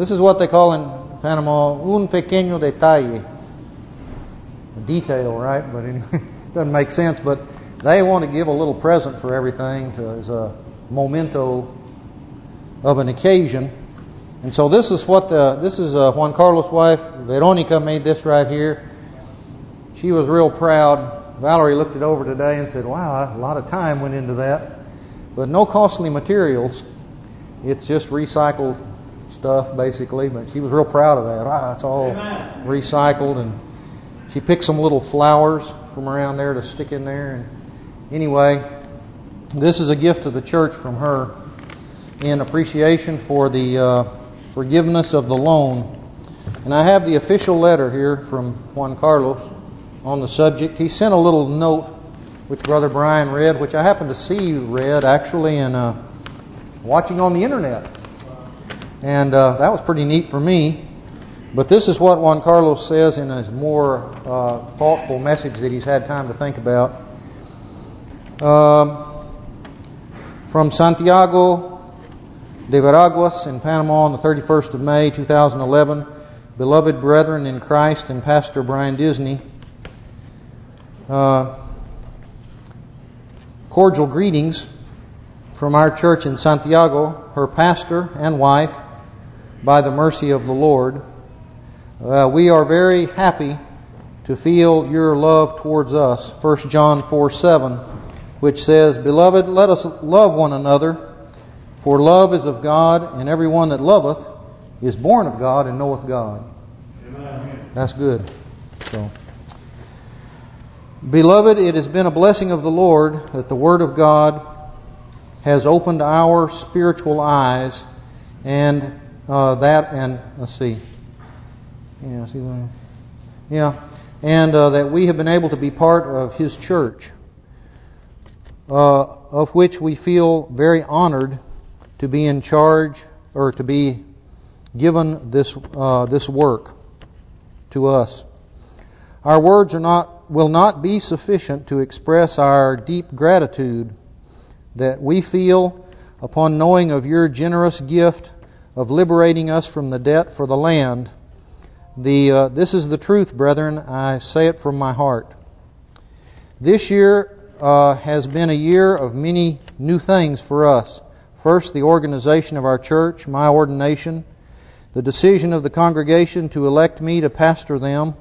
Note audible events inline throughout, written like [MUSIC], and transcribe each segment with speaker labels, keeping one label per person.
Speaker 1: This is what they call in Panama un pequeño detalle. A detail, right? But anyway, [LAUGHS] it doesn't make sense. But they want to give a little present for everything to, as a memento of an occasion. And so this is what the, this is uh, Juan Carlos' wife, Veronica, made this right here. She was real proud. Valerie looked it over today and said, wow, a lot of time went into that. But no costly materials. It's just recycled stuff, basically. But she was real proud of that. Ah, it's all Amen. recycled. And she picked some little flowers from around there to stick in there. And anyway, this is a gift to the church from her in appreciation for the uh, forgiveness of the loan. And I have the official letter here from Juan Carlos on the subject. He sent a little note which Brother Brian read, which I happened to see read actually in uh, watching on the internet. And uh, that was pretty neat for me. But this is what Juan Carlos says in his more uh, thoughtful message that he's had time to think about. Um, from Santiago de Veraguas in Panama on the 31st of May 2011, beloved brethren in Christ and Pastor Brian Disney, uh, cordial greetings from our church in Santiago, her pastor and wife, by the mercy of the Lord. Uh, we are very happy to feel your love towards us. 1 John 4:7, which says, Beloved, let us love one another, for love is of God, and everyone that loveth is born of God and knoweth God. Amen. That's good. So. Beloved, it has been a blessing of the Lord that the Word of God has opened our spiritual eyes and uh, that and let's see. Yeah see yeah. And uh, that we have been able to be part of His church uh, of which we feel very honored to be in charge or to be given this uh, this work to us. Our words are not will not be sufficient to express our deep gratitude that we feel upon knowing of your generous gift of liberating us from the debt for the land. The uh, This is the truth, brethren. I say it from my heart. This year uh, has been a year of many new things for us. First, the organization of our church, my ordination, the decision of the congregation to elect me to pastor them,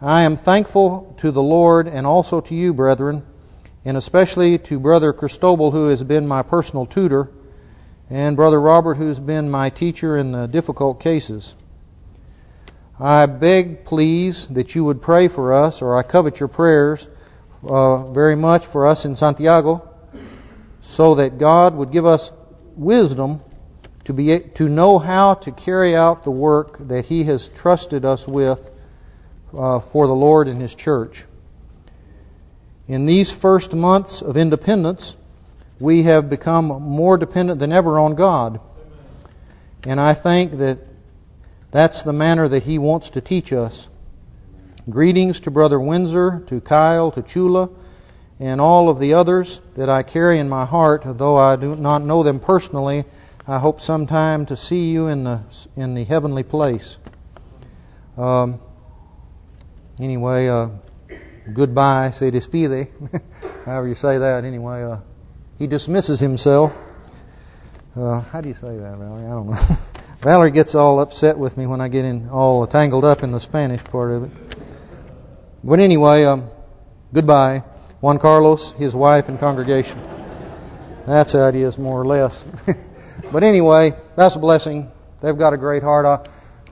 Speaker 1: I am thankful to the Lord and also to you, brethren, and especially to Brother Cristobal, who has been my personal tutor, and Brother Robert, who has been my teacher in the difficult cases. I beg, please, that you would pray for us, or I covet your prayers uh, very much for us in Santiago, so that God would give us wisdom to be to know how to carry out the work that He has trusted us with uh, for the Lord and His church. In these first months of independence, we have become more dependent than ever on God. And I think that that's the manner that He wants to teach us. Greetings to Brother Windsor, to Kyle, to Chula, and all of the others that I carry in my heart, though I do not know them personally. I hope sometime to see you in the in the heavenly place. Um, Anyway, uh, goodbye, se despide, [LAUGHS] however you say that. Anyway, uh, he dismisses himself. Uh, how do you say that, Valerie? I don't know. [LAUGHS] Valerie gets all upset with me when I get in all tangled up in the Spanish part of it. But anyway, um, goodbye. Juan Carlos, his wife, and congregation. That's how it is, more or less. [LAUGHS] but anyway, that's a blessing. They've got a great heart. Uh,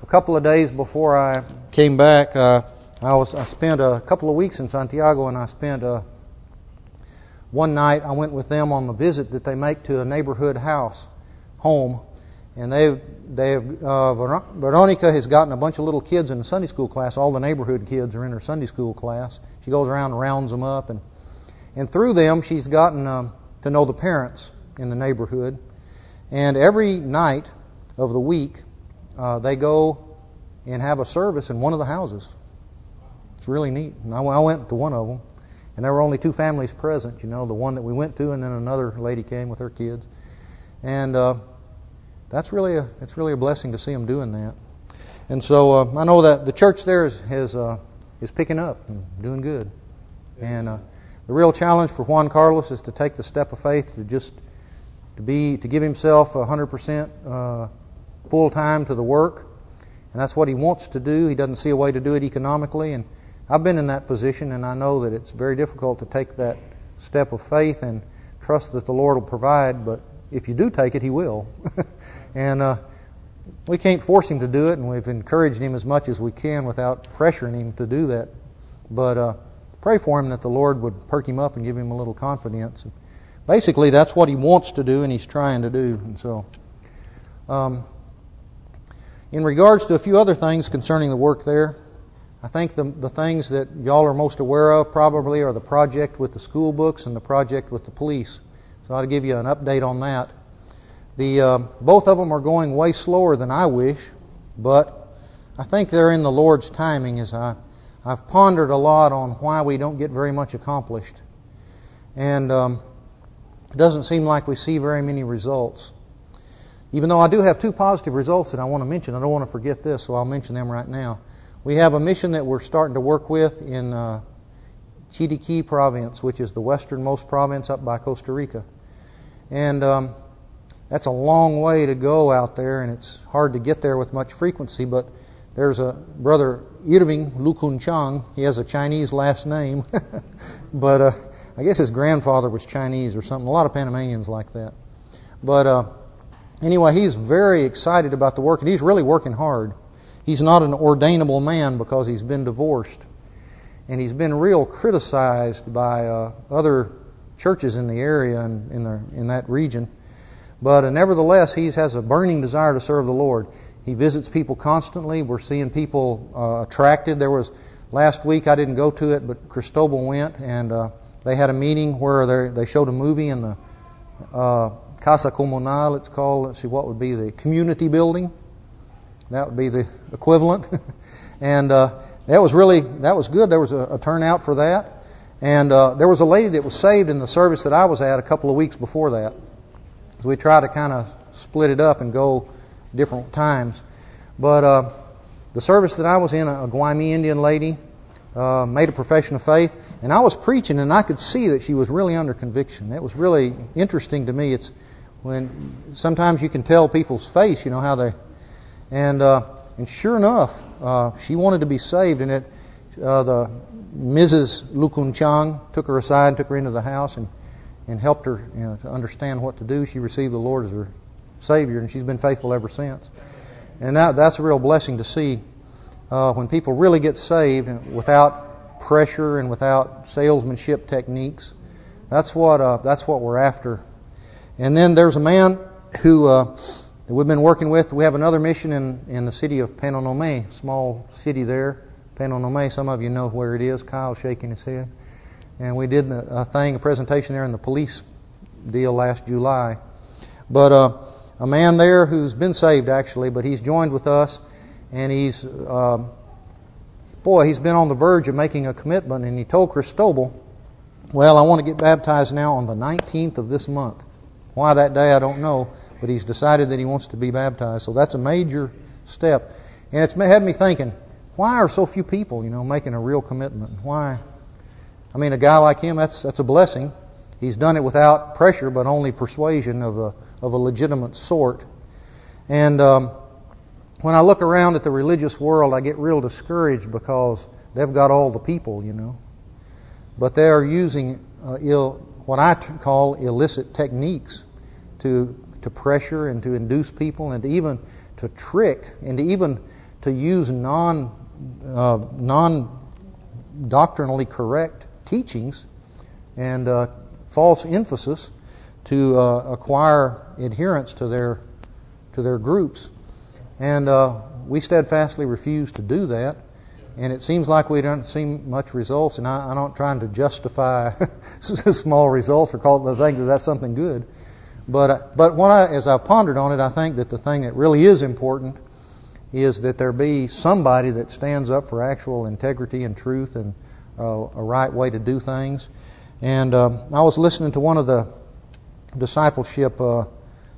Speaker 1: a couple of days before I came back, uh, I was I spent a couple of weeks in Santiago, and I spent a uh, one night. I went with them on the visit that they make to a neighborhood house, home, and they they've uh, Veronica has gotten a bunch of little kids in the Sunday school class. All the neighborhood kids are in her Sunday school class. She goes around and rounds them up, and and through them she's gotten um, to know the parents in the neighborhood. And every night of the week, uh, they go and have a service in one of the houses It's really neat. And I, I went to one of them, and there were only two families present. You know, the one that we went to, and then another lady came with her kids. And uh, that's really a it's really a blessing to see them doing that. And so uh, I know that the church there is has, uh, is picking up and doing good. And uh, the real challenge for Juan Carlos is to take the step of faith to just to be to give himself 100% uh, full time to the work, and that's what he wants to do. He doesn't see a way to do it economically, and I've been in that position, and I know that it's very difficult to take that step of faith and trust that the Lord will provide. But if you do take it, He will. [LAUGHS] and uh, we can't force Him to do it, and we've encouraged Him as much as we can without pressuring Him to do that. But uh, pray for Him that the Lord would perk Him up and give Him a little confidence. And basically, that's what He wants to do, and He's trying to do. And so, um, in regards to a few other things concerning the work there, I think the the things that y'all are most aware of probably are the project with the school books and the project with the police. So I'll give you an update on that. The uh, both of them are going way slower than I wish, but I think they're in the Lord's timing. As I I've pondered a lot on why we don't get very much accomplished, and um, it doesn't seem like we see very many results. Even though I do have two positive results that I want to mention, I don't want to forget this, so I'll mention them right now. We have a mission that we're starting to work with in uh, Chiriquí province, which is the westernmost province up by Costa Rica. And um, that's a long way to go out there, and it's hard to get there with much frequency. But there's a brother Irving Lukun Chang. He has a Chinese last name, [LAUGHS] but uh, I guess his grandfather was Chinese or something. A lot of Panamanians like that. But uh, anyway, he's very excited about the work, and he's really working hard. He's not an ordainable man because he's been divorced. And he's been real criticized by uh, other churches in the area and in, the, in that region. But uh, nevertheless, he has a burning desire to serve the Lord. He visits people constantly. We're seeing people uh, attracted. There was last week I didn't go to it, but Cristobal went, and uh, they had a meeting where they showed a movie in the uh, Casa Comunal. It's called. Let's see, what would be the community building? That would be the equivalent. [LAUGHS] and uh, that was really that was good. There was a, a turnout for that. And uh, there was a lady that was saved in the service that I was at a couple of weeks before that. So we tried to kind of split it up and go different times. But uh, the service that I was in, a Guaymi Indian lady uh, made a profession of faith, and I was preaching, and I could see that she was really under conviction. That was really interesting to me. It's when sometimes you can tell people's face, you know how they and uh, and sure enough, uh, she wanted to be saved, and it uh, the Mrs. Lukun Chang took her aside, took her into the house, and and helped her you know, to understand what to do. She received the Lord as her Savior, and she's been faithful ever since. And that that's a real blessing to see uh, when people really get saved without pressure and without salesmanship techniques. That's what uh, that's what we're after. And then there's a man who uh, that we've been working with. We have another mission in, in the city of Penonomé, small city there. Penonomé, some of you know where it is. Kyle's shaking his head. And we did a thing, a presentation there in the police deal last July. But uh, a man there who's been saved actually, but he's joined with us, and he's, uh, boy, he's been on the verge of making a commitment, and he told Cristobal, well, I want to get baptized now on the 19th of this month. Why that day, I don't know. But he's decided that he wants to be baptized. So that's a major step. And it's had me thinking, why are so few people, you know, making a real commitment? Why? I mean, a guy like him, that's that's a blessing. He's done it without pressure, but only persuasion of a of a legitimate sort. And um, when I look around at the religious world, I get real discouraged because they've got all the people, you know. But they are using uh, Ill, what I call illicit techniques to to pressure and to induce people and to even to trick and to even to use non uh, non doctrinally correct teachings and uh, false emphasis to uh, acquire adherence to their to their groups, and uh, we steadfastly refuse to do that. And it seems like we don't see much results, and I, I'm not trying to justify [LAUGHS] small results or call it the thing that that's something good. But but when I, as I've pondered on it, I think that the thing that really is important is that there be somebody that stands up for actual integrity and truth and uh, a right way to do things. And um, I was listening to one of the discipleship uh,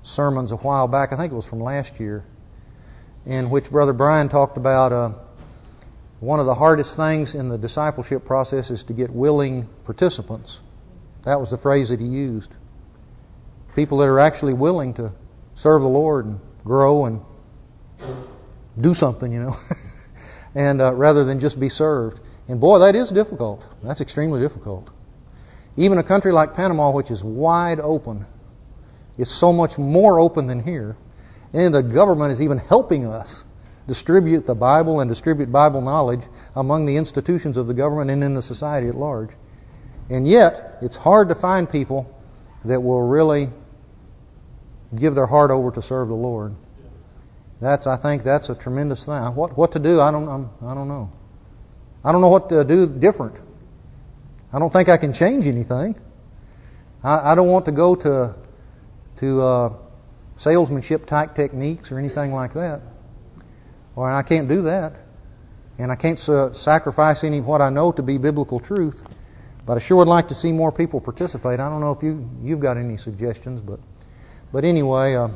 Speaker 1: sermons a while back. I think it was from last year, in which Brother Brian talked about uh, one of the hardest things in the discipleship process is to get willing participants. That was the phrase that he used. People that are actually willing to serve the Lord and grow and do something, you know, [LAUGHS] and uh, rather than just be served. And boy, that is difficult. That's extremely difficult. Even a country like Panama, which is wide open, it's so much more open than here. And the government is even helping us distribute the Bible and distribute Bible knowledge among the institutions of the government and in the society at large. And yet, it's hard to find people that will really give their heart over to serve the Lord. That's, I think, that's a tremendous thing. What what to do? I don't, I'm, I don't know. I don't know what to do different. I don't think I can change anything. I, I don't want to go to to uh, salesmanship type techniques or anything like that. Or I can't do that. And I can't uh, sacrifice any what I know to be biblical truth. But I sure would like to see more people participate. I don't know if you you've got any suggestions, but but anyway, uh,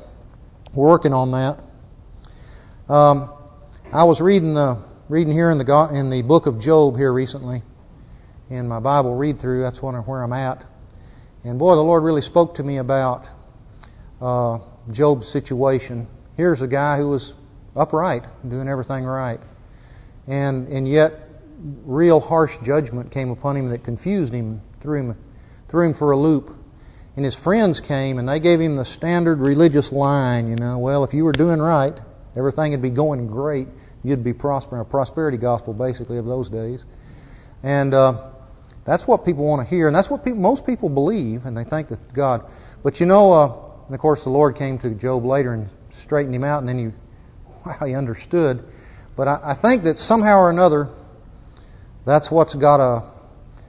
Speaker 1: we're working on that. Um, I was reading the reading here in the in the book of Job here recently, in my Bible read through. That's where I'm at. And boy, the Lord really spoke to me about uh, Job's situation. Here's a guy who was upright, doing everything right, and and yet real harsh judgment came upon him that confused him, threw him threw him for a loop. And his friends came and they gave him the standard religious line, you know, well, if you were doing right, everything would be going great. You'd be prospering, a prosperity gospel basically of those days. And uh, that's what people want to hear, and that's what people, most people believe, and they think that God. But you know, uh, and of course, the Lord came to Job later and straightened him out, and then he, [LAUGHS] wow, he understood. But I, I think that somehow or another, that's what's got a.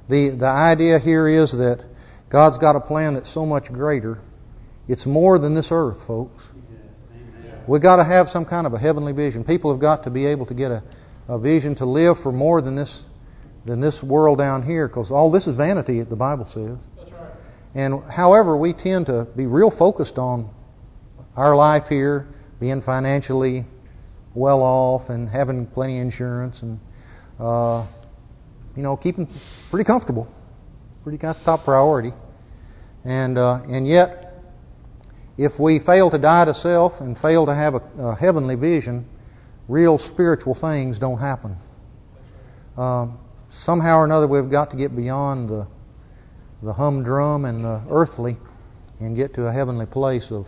Speaker 1: The the idea here is that God's got a plan that's so much greater. It's more than this earth, folks. We've got to have some kind of a heavenly vision. People have got to be able to get a, a vision to live for more than this than this world down here, because all this is vanity, the Bible says. Right. And however, we tend to be real focused on our life here, being financially well off and having plenty of insurance and, uh, you know, keeping pretty comfortable pretty got top priority. And uh, and yet, if we fail to die to self and fail to have a, a heavenly vision, real spiritual things don't happen. Um, somehow or another, we've got to get beyond the the humdrum and the earthly, and get to a heavenly place of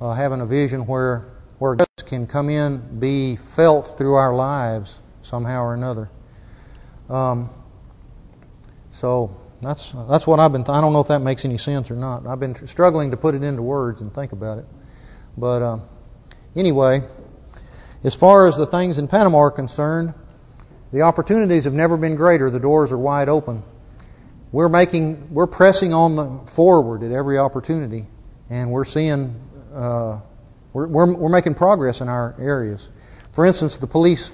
Speaker 1: uh, having a vision where where God can come in, be felt through our lives somehow or another. Um, so that's that's what I've been. I don't know if that makes any sense or not. I've been struggling to put it into words and think about it. But uh, anyway, as far as the things in Panama are concerned, the opportunities have never been greater. The doors are wide open. We're making, we're pressing on the forward at every opportunity, and we're seeing, uh, we're, we're we're making progress in our areas. For instance, the police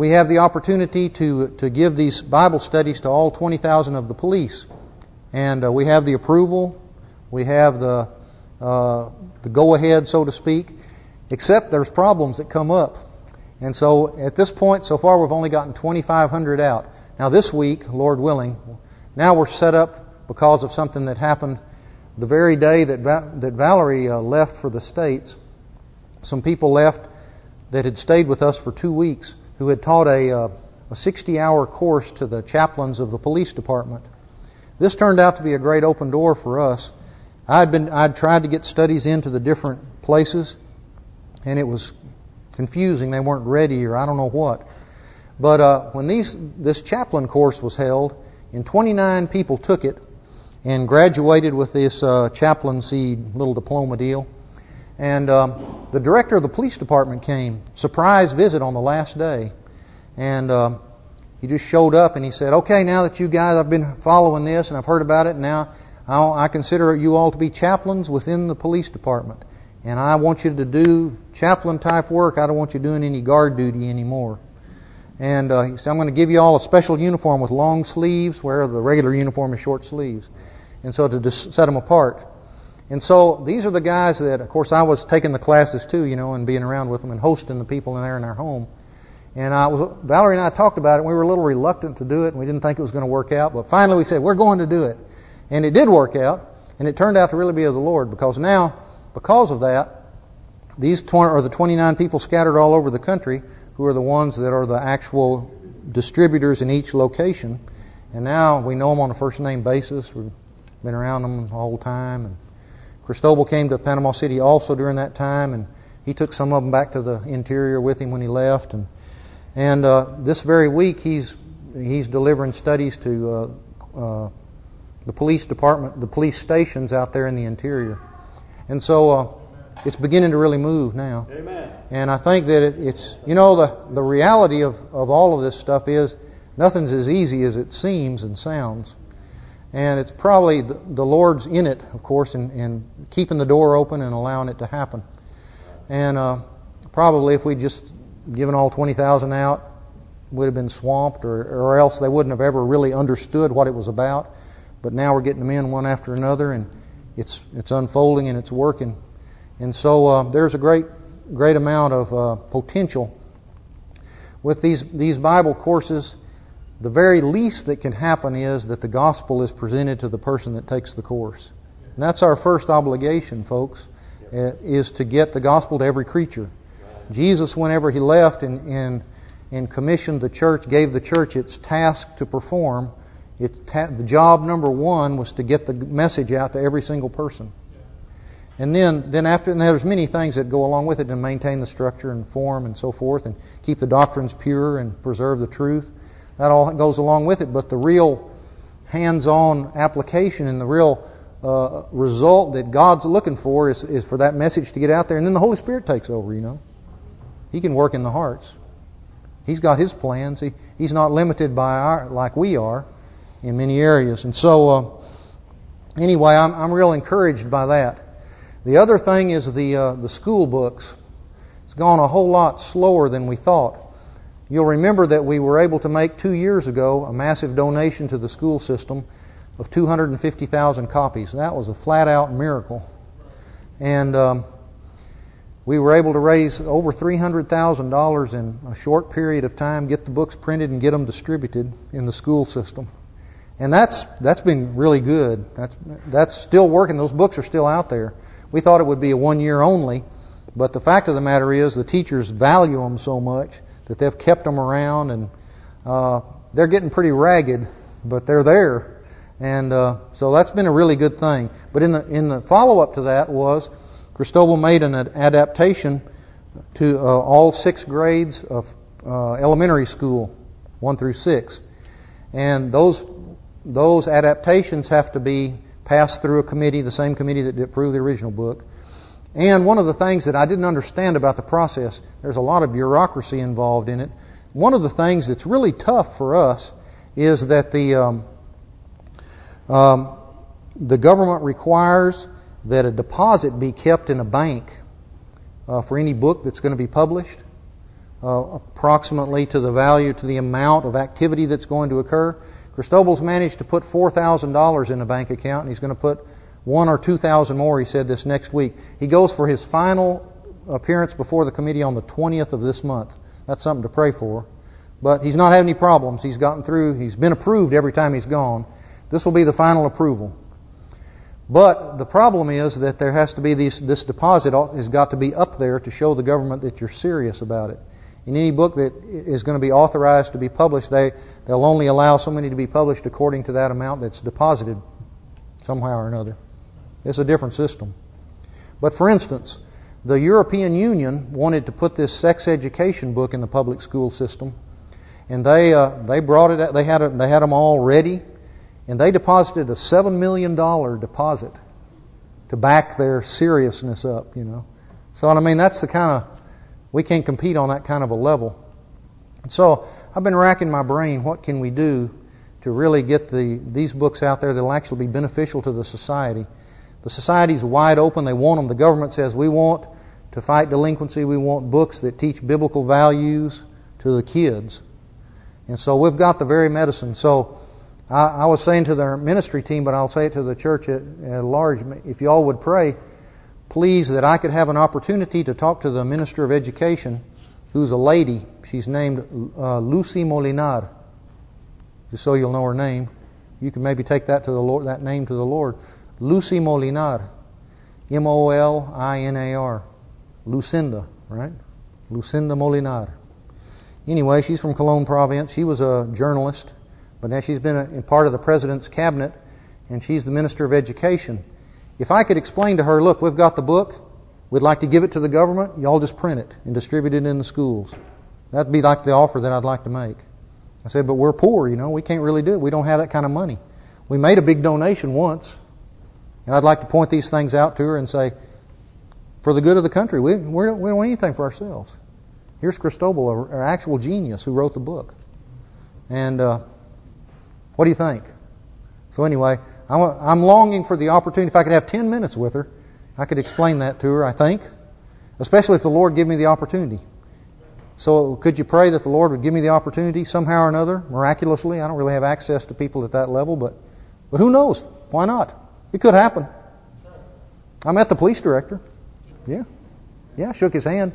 Speaker 1: we have the opportunity to to give these Bible studies to all 20,000 of the police, and uh, we have the approval, we have the uh, the go ahead, so to speak. Except there's problems that come up, and so at this point, so far we've only gotten 2,500 out. Now this week, Lord willing, now we're set up because of something that happened the very day that Va that Valerie uh, left for the states. Some people left that had stayed with us for two weeks who had taught a, uh, a 60-hour course to the chaplains of the police department. This turned out to be a great open door for us. I'd been I'd tried to get studies into the different places, and it was confusing. They weren't ready, or I don't know what. But uh, when these this chaplain course was held, and 29 people took it and graduated with this uh, chaplaincy little diploma deal. And um, the director of the police department came, surprise visit on the last day. And um, he just showed up and he said, okay, now that you guys, I've been following this and I've heard about it, now I'll, I consider you all to be chaplains within the police department. And I want you to do chaplain type work. I don't want you doing any guard duty anymore. And uh, he said, I'm going to give you all a special uniform with long sleeves, where the regular uniform is short sleeves. And so to set them apart. And so these are the guys that, of course, I was taking the classes too, you know, and being around with them and hosting the people in there in our home. And I was Valerie and I talked about it. We were a little reluctant to do it, and we didn't think it was going to work out. But finally, we said we're going to do it, and it did work out. And it turned out to really be of the Lord because now, because of that, these 20 or the 29 people scattered all over the country who are the ones that are the actual distributors in each location. And now we know them on a first name basis. We've been around them the whole time. And Cristobal came to Panama City also during that time, and he took some of them back to the interior with him when he left. And and uh, this very week he's he's delivering studies to uh, uh, the police department, the police stations out there in the interior. And so uh, it's beginning to really move now.
Speaker 2: Amen.
Speaker 1: And I think that it, it's, you know, the, the reality of, of all of this stuff is nothing's as easy as it seems and sounds. And it's probably the, Lord's in it, of course, in, in keeping the door open and allowing it to happen. And uh, probably if we'd just given all 20,000 out, we'd have been swamped or, or else they wouldn't have ever really understood what it was about. But now we're getting them in one after another, and it's it's unfolding and it's working. And so uh, there's a great great amount of uh, potential with these these Bible courses. The very least that can happen is that the gospel is presented to the person that takes the course. And that's our first obligation, folks, uh, is to get the gospel to every creature. Jesus, whenever he left and, and, and commissioned the church, gave the church its task to perform, it the job number one was to get the message out to every single person. And then, then after, and there's many things that go along with it and maintain the structure and form and so forth, and keep the doctrines pure and preserve the truth. That all goes along with it. But the real hands-on application and the real uh, result that God's looking for is, is for that message to get out there, and then the Holy Spirit takes over. You know, He can work in the hearts. He's got His plans. He, he's not limited by our like we are in many areas. And so, uh, anyway, I'm, I'm real encouraged by that. The other thing is the uh, the school books. It's gone a whole lot slower than we thought. You'll remember that we were able to make two years ago a massive donation to the school system of 250,000 copies. That was a flat-out miracle. And um, we were able to raise over $300,000 in a short period of time, get the books printed and get them distributed in the school system. And that's that's been really good. That's that's still working. Those books are still out there. We thought it would be a one year only, but the fact of the matter is the teachers value them so much that they've kept them around, and uh, they're getting pretty ragged, but they're there, and uh, so that's been a really good thing. But in the in the follow up to that was Cristobal made an adaptation to uh, all six grades of uh, elementary school, one through six, and those those adaptations have to be passed through a committee, the same committee that approved the original book. And one of the things that I didn't understand about the process, there's a lot of bureaucracy involved in it. One of the things that's really tough for us is that the um, um, the government requires that a deposit be kept in a bank uh, for any book that's going to be published, uh, approximately to the value, to the amount of activity that's going to occur. Cristobal's managed to put $4,000 in a bank account, and he's going to put one or 2,000 more, he said, this next week. He goes for his final appearance before the committee on the 20th of this month. That's something to pray for. But he's not having any problems. He's gotten through. He's been approved every time he's gone. This will be the final approval. But the problem is that there has to be these, this deposit has got to be up there to show the government that you're serious about it. In any book that is going to be authorized to be published, they, they'll only allow so many to be published according to that amount that's deposited somehow or another. It's a different system. But for instance, the European Union wanted to put this sex education book in the public school system, and they uh, they brought it. They had. They had them all ready, and they deposited a seven million dollar deposit to back their seriousness up. You know, so I mean that's the kind of we can't compete on that kind of a level. So I've been racking my brain. What can we do to really get the these books out there that will actually be beneficial to the society? The society's wide open. They want them. The government says we want to fight delinquency. We want books that teach biblical values to the kids. And so we've got the very medicine. So I, I was saying to their ministry team, but I'll say it to the church at, at large, if you all would pray, please, that I could have an opportunity to talk to the Minister of Education, who's a lady. She's named uh, Lucy Molinar. Just so you'll know her name. You can maybe take that to the Lord, that name to the Lord. Lucy Molinar. M-O-L-I-N-A-R. Lucinda, right? Lucinda Molinar. Anyway, she's from Colón Province. She was a journalist, but now she's been a, part of the President's cabinet, and she's the Minister of Education. If I could explain to her, look, we've got the book, we'd like to give it to the government, y'all just print it and distribute it in the schools. That'd be like the offer that I'd like to make. I said, but we're poor, you know, we can't really do it. We don't have that kind of money. We made a big donation once, and I'd like to point these things out to her and say, for the good of the country, we, we don't want anything for ourselves. Here's Cristobal, our actual genius who wrote the book. And uh, what do you think? So anyway, I'm longing for the opportunity. If I could have 10 minutes with her, I could explain that to her, I think. Especially if the Lord give me the opportunity. So could you pray that the Lord would give me the opportunity somehow or another, miraculously? I don't really have access to people at that level, but but who knows? Why not? It could happen. I met the police director. Yeah. Yeah, shook his hand.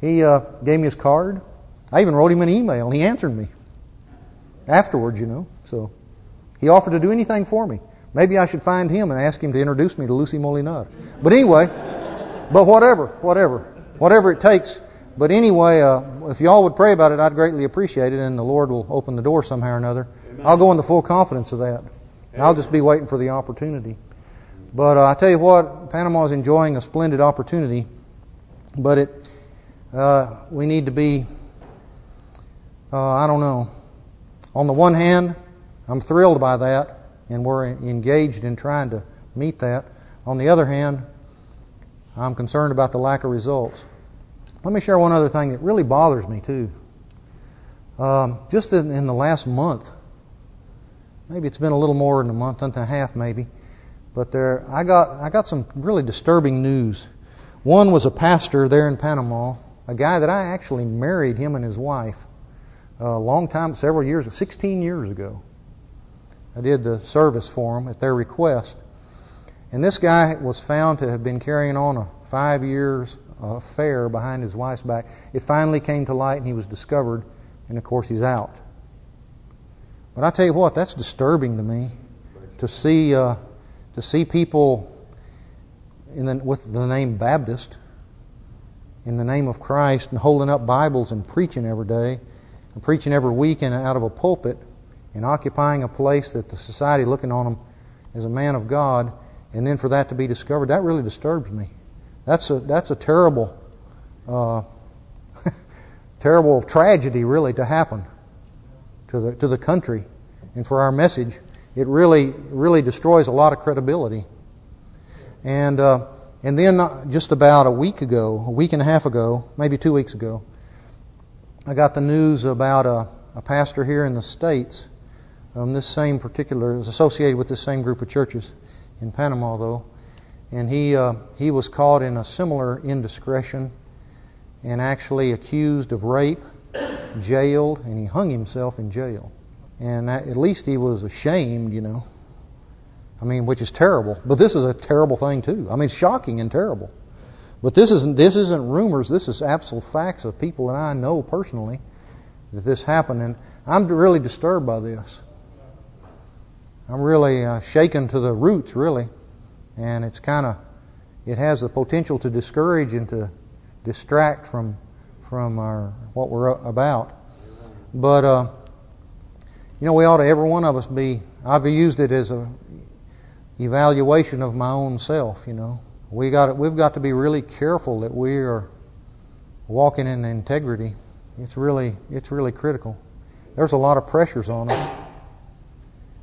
Speaker 1: He uh, gave me his card. I even wrote him an email, and he answered me afterwards, you know. So he offered to do anything for me. Maybe I should find him and ask him to introduce me to Lucy Molinar. But anyway, but whatever, whatever, whatever it takes. But anyway, uh, if y'all would pray about it, I'd greatly appreciate it, and the Lord will open the door somehow or another. Amen. I'll go in the full confidence of that. I'll just be waiting for the opportunity. But uh, I tell you what, Panama is enjoying a splendid opportunity, but it uh, we need to be, uh, I don't know. On the one hand, I'm thrilled by that, and we're engaged in trying to meet that. On the other hand, I'm concerned about the lack of results. Let me share one other thing that really bothers me too. Um, just in, in, the last month, maybe it's been a little more than a month and a half, maybe, but there I got I got some really disturbing news. One was a pastor there in Panama a guy that I actually married him and his wife a long time, several years, 16 years ago. I did the service for him at their request. And this guy was found to have been carrying on a five years affair behind his wife's back. It finally came to light and he was discovered, and of course he's out. But I tell you what, that's disturbing to me to see uh, to see people the, with the name Baptist in the name of Christ and holding up Bibles and preaching every day and preaching every week and out of a pulpit and occupying a place that the society looking on them as a man of God and then for that to be discovered, that really disturbs me. That's a that's a terrible uh, [LAUGHS] terrible tragedy really to happen to the to the country and for our message. It really really destroys a lot of credibility. And uh, and then just about a week ago, a week and a half ago, maybe two weeks ago, I got the news about a, a pastor here in the States. Um, this same particular is associated with this same group of churches in Panama, though, and he uh, he was caught in a similar indiscretion and actually accused of rape, jailed, and he hung himself in jail. And that, at least he was ashamed, you know. I mean, which is terrible. But this is a terrible thing too. I mean, shocking and terrible. But this isn't this isn't rumors. This is absolute facts of people that I know personally that this happened, and I'm really disturbed by this. I'm really uh, shaken to the roots, really, and it's kind of it has the potential to discourage and to distract from from our what we're about. But uh, you know, we ought to every one of us be. I've used it as a evaluation of my own self, you know. We got we've got to be really careful that we are walking in integrity. It's really it's really critical. There's a lot of pressures on us.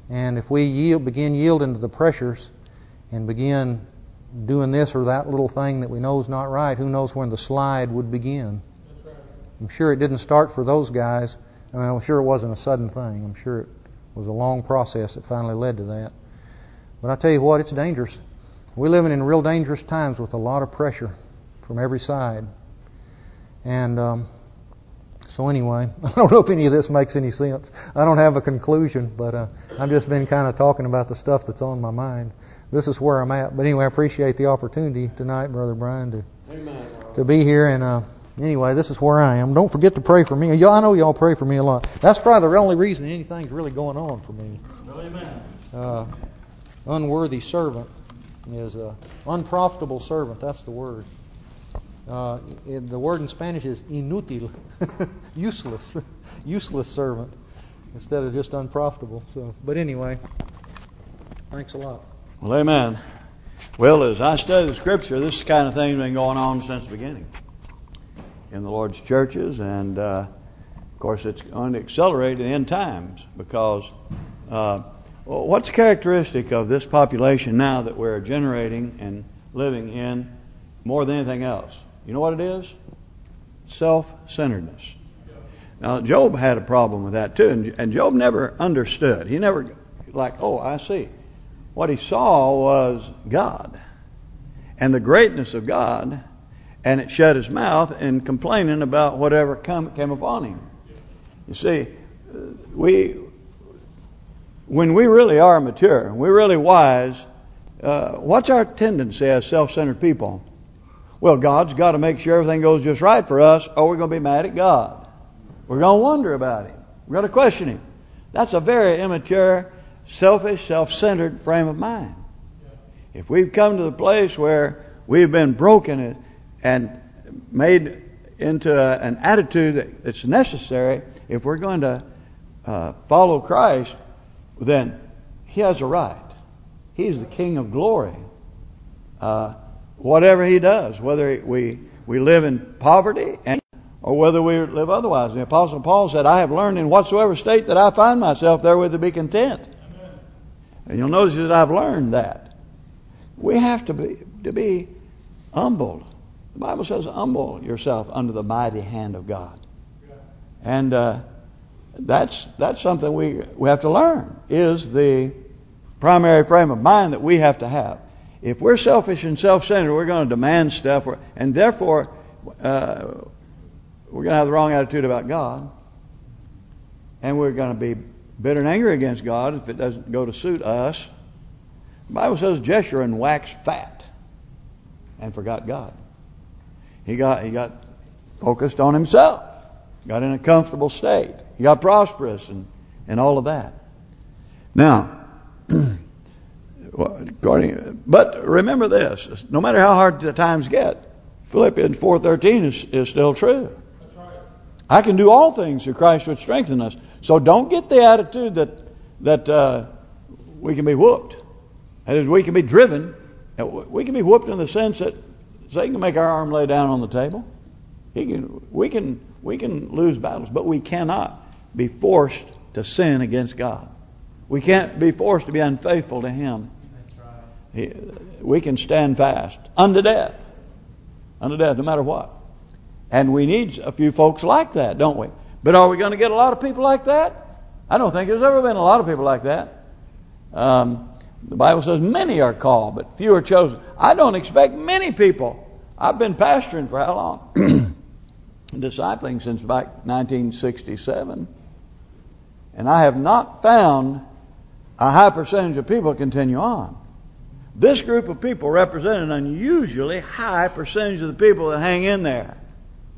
Speaker 1: And if we yield, begin yielding to the pressures and begin doing this or that little thing that we know is not right, who knows when the slide would begin. I'm sure it didn't start for those guys. I mean, I'm sure it wasn't a sudden thing. I'm sure it was a long process that finally led to that. But I tell you what, it's dangerous. We're living in real dangerous times with a lot of pressure from every side. And um, So anyway, [LAUGHS] I don't know if any of this makes any sense. I don't have a conclusion, but uh, I've just been kind of talking about the stuff that's on my mind. This is where I'm at. But anyway, I appreciate the opportunity tonight, Brother Brian, to Amen. to be here. And uh, anyway, this is where I am. Don't forget to pray for me. Y'all, I know y'all pray for me a lot. That's probably the only reason anything's really going on for me. Amen. Uh, unworthy servant is a unprofitable servant. That's the word. Uh, the word in Spanish is inútil, [LAUGHS] useless, [LAUGHS] useless servant, instead of just unprofitable. So, but anyway, thanks a lot.
Speaker 2: Well, amen. Well, as I study the Scripture, this kind of thing's been going on since the beginning in the Lord's churches, and uh, of course, it's going to accelerate in end times because uh, what's characteristic of this population now that we're generating and living in more than anything else? You know what it is? Self-centeredness. Now, Job had a problem with that too, and Job never understood. He never, like, oh, I see. What he saw was God and the greatness of God, and it shut his mouth in complaining about whatever come, came upon him. You see, we when we really are mature, we're really wise, uh, what's our tendency as self-centered people? Well, God's got to make sure everything goes just right for us, or we're going to be mad at God. We're going to wonder about Him. We're going to question Him. That's a very immature, selfish, self-centered frame of mind. If we've come to the place where we've been broken and made into an attitude that's necessary, if we're going to uh, follow Christ, then He has a right. He's the King of glory. Uh, whatever he does, whether we we live in poverty and or whether we live otherwise. The Apostle Paul said, I have learned in whatsoever state that I find myself therewith to be content. Amen. And you'll notice that I've learned that. We have to be to be humbled. The Bible says, humble yourself under the mighty hand of God. And uh, that's that's something we we have to learn, is the primary frame of mind that we have to have if we're selfish and self-centered, we're going to demand stuff, and therefore uh, we're going to have the wrong attitude about God, and we're going to be bitter and angry against God if it doesn't go to suit us. The Bible says Jeshurun waxed fat and forgot God. He got he got focused on himself, got in a comfortable state. He got prosperous and and all of that. Now. [CLEARS THROAT] According, but remember this: no matter how hard the times get, Philippians 4:13 is is still true. Right. I can do all things through Christ which strengthens us. So don't get the attitude that that uh, we can be whooped. That is, we can be driven. We can be whooped in the sense that Satan can make our arm lay down on the table. He can, we can, we can lose battles, but we cannot be forced to sin against God. We can't be forced to be unfaithful to Him Right. we can stand fast unto death. Unto death, no matter what. And we need a few folks like that, don't we? But are we going to get a lot of people like that? I don't think there's ever been a lot of people like that. Um, the Bible says many are called, but few are chosen. I don't expect many people. I've been pastoring for how long? [CLEARS THROAT] [CLEARS THROAT] Discipling since back 1967. And I have not found a high percentage of people continue on. This group of people represent an unusually high percentage of the people that hang in there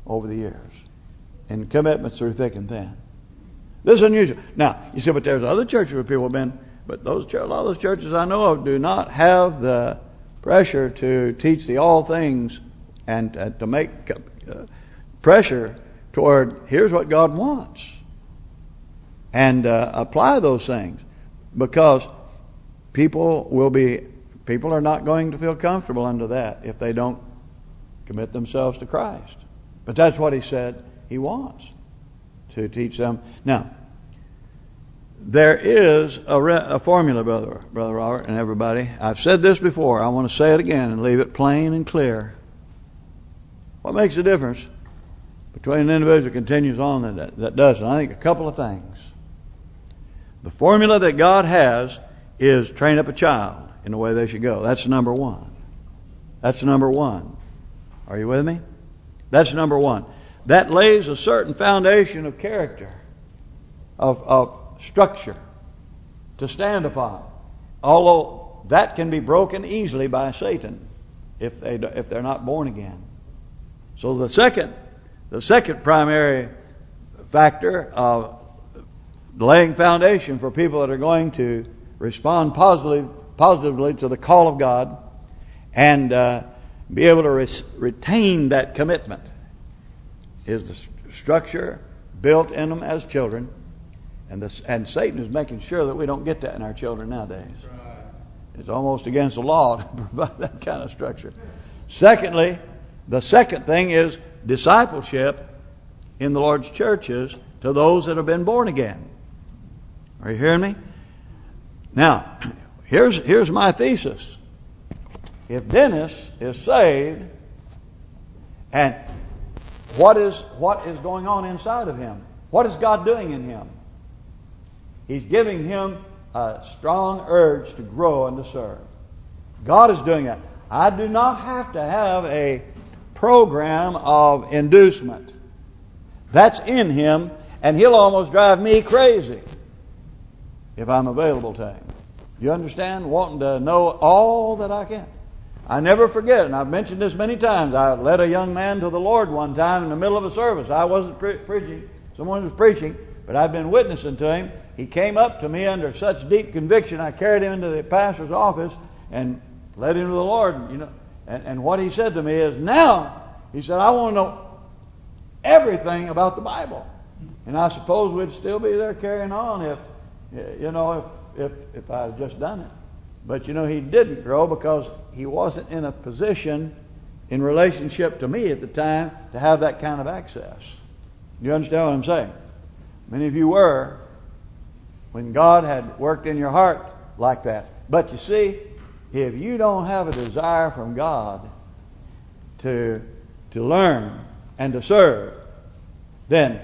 Speaker 2: over the years in commitments through thick and thin. This is unusual. Now, you see, but there's other churches where people have been, but those a lot of those churches I know of do not have the pressure to teach the all things and uh, to make uh, pressure toward here's what God wants and uh, apply those things because people will be People are not going to feel comfortable under that if they don't commit themselves to Christ. But that's what he said he wants to teach them. Now, there is a, a formula, brother, brother Robert, and everybody. I've said this before. I want to say it again and leave it plain and clear. What makes the difference between an individual who continues on and that, that doesn't? I think a couple of things. The formula that God has is train up a child in the way they should go. That's number one. That's number one. Are you with me? That's number one. that lays a certain foundation of character, of, of structure to stand upon. Although that can be broken easily by Satan if they if they're not born again. So the second the second primary factor of laying foundation for people that are going to respond positively positively to the call of God and uh, be able to retain that commitment is the st structure built in them as children and this and Satan is making sure that we don't get that in our children nowadays. It's almost against the law [LAUGHS] to provide that kind of structure. Secondly, the second thing is discipleship in the Lord's churches to those that have been born again. Are you hearing me? Now, here's here's my thesis. If Dennis is saved, and what is what is going on inside of him? What is God doing in him? He's giving him a strong urge to grow and to serve. God is doing that. I do not have to have a program of inducement. That's in him, and he'll almost drive me crazy if I'm available to him. You understand? Wanting to know all that I can. I never forget, and I've mentioned this many times. I led a young man to the Lord one time in the middle of a service. I wasn't pre preaching. Someone was preaching, but I've been witnessing to him. He came up to me under such deep conviction. I carried him into the pastor's office and led him to the Lord. You know, and, and what he said to me is, now, he said, I want to know everything about the Bible. And I suppose we'd still be there carrying on if, you know, if if if I had just done it. But you know, he didn't grow because he wasn't in a position in relationship to me at the time to have that kind of access. You understand what I'm saying? Many of you were, when God had worked in your heart like that. But you see, if you don't have a desire from God to to learn and to serve, then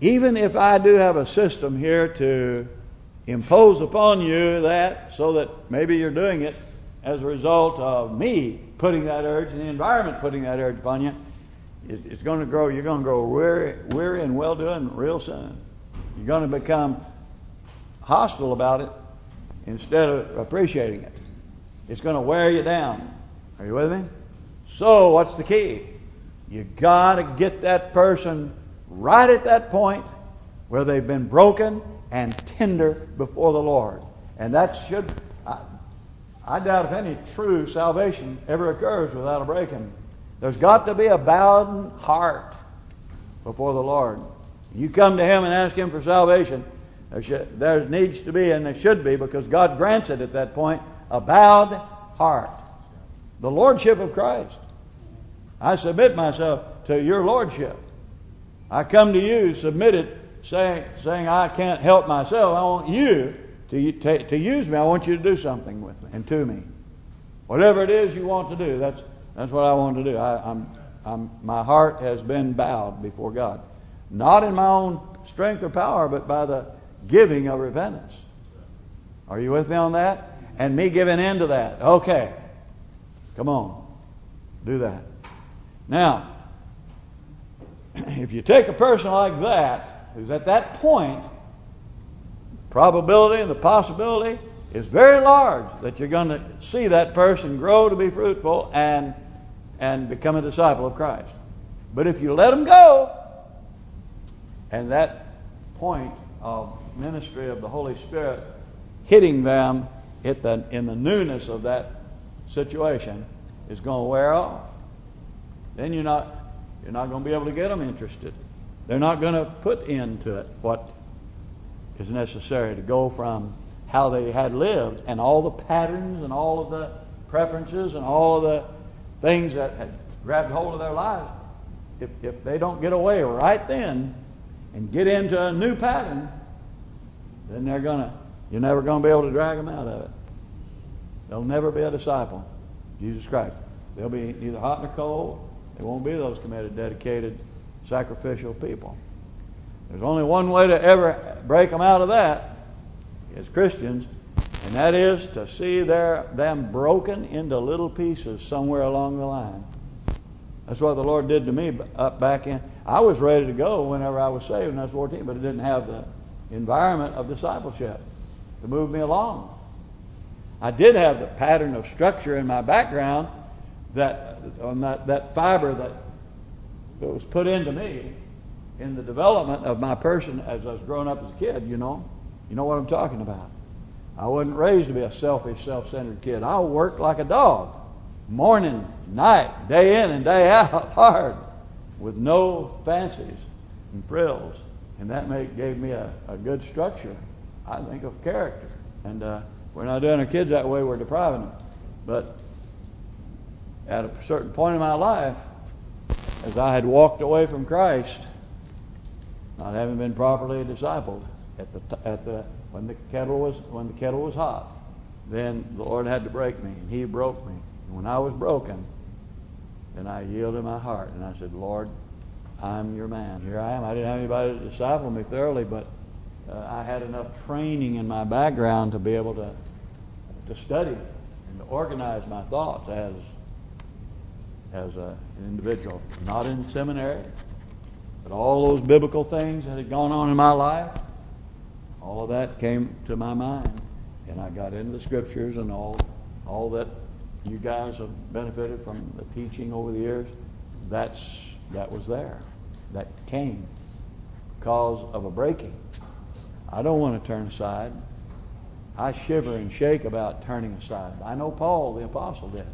Speaker 2: even if I do have a system here to impose upon you that so that maybe you're doing it as a result of me putting that urge and the environment putting that urge upon you, it's going to grow. You're going to grow weary, weary and well doing real soon. You're going to become hostile about it instead of appreciating it. It's going to wear you down. Are you with me? So what's the key? You got to get that person right at that point where they've been broken and tender before the Lord. And that should, I, I doubt if any true salvation ever occurs without a breaking. There's got to be a bowed heart before the Lord. You come to Him and ask Him for salvation, there, should, there needs to be, and there should be, because God grants it at that point, a bowed heart. The Lordship of Christ. I submit myself to your Lordship. I come to you submitted, saying, saying I can't help myself. I want you to, to, to use me. I want you to do something with me and to me. Whatever it is you want to do, that's that's what I want to do. I, I'm, I'm, my heart has been bowed before God. Not in my own strength or power, but by the giving of repentance. Are you with me on that? And me giving in to that. Okay. Come on. Do that. Now, [CLEARS THROAT] if you take a person like that, who's at that point, probability and the possibility is very large that you're going to see that person grow to be fruitful and and become a disciple of Christ. But if you let them go, and that point of ministry of the Holy Spirit hitting them the, in the newness of that situation is going to wear off. Then you're not you're not going to be able to get them interested. They're not going to put into it what is necessary to go from how they had lived and all the patterns and all of the preferences and all of the things that had grabbed hold of their lives. If if they don't get away right then and get into a new pattern, then they're gonna you're never going to be able to drag them out of it. They'll never be a disciple Jesus Christ. They'll be neither hot nor cold. They won't be those committed, dedicated, sacrificial people. There's only one way to ever break them out of that as Christians, and that is to see their them broken into little pieces somewhere along the line. That's what the Lord did to me up back in. I was ready to go whenever I was saved when I was 14, but it didn't have the environment of discipleship to move me along. I did have the pattern of structure in my background that on that, that fiber that, that was put into me in the development of my person as I was growing up as a kid, you know. You know what I'm talking about. I wasn't raised to be a selfish, self-centered kid. I worked like a dog. Morning, night, day in and day out, [LAUGHS] hard. With no fancies and frills. And that made, gave me a, a good structure, I think, of character. And uh, we're not doing our kids that way, we're depriving them. But at a certain point in my life, as I had walked away from Christ, not having been properly discipled at the at the when the kettle was when the kettle was hot, then the Lord had to break me, and He broke me. And when I was broken, then I yielded my heart, and I said, Lord, I'm your man. Here I am. I didn't have anybody to disciple me thoroughly, but uh, I had enough training in my background to be able to to study and to organize my thoughts as as a, an individual, not in seminary, but all those biblical things that had gone on in my life, all of that came to my mind, and I got into the scriptures and all all that you guys have benefited from the teaching over the years. That's that was there, that came because of a breaking. I don't want to turn aside. I shiver and shake about turning aside. I know Paul the apostle did.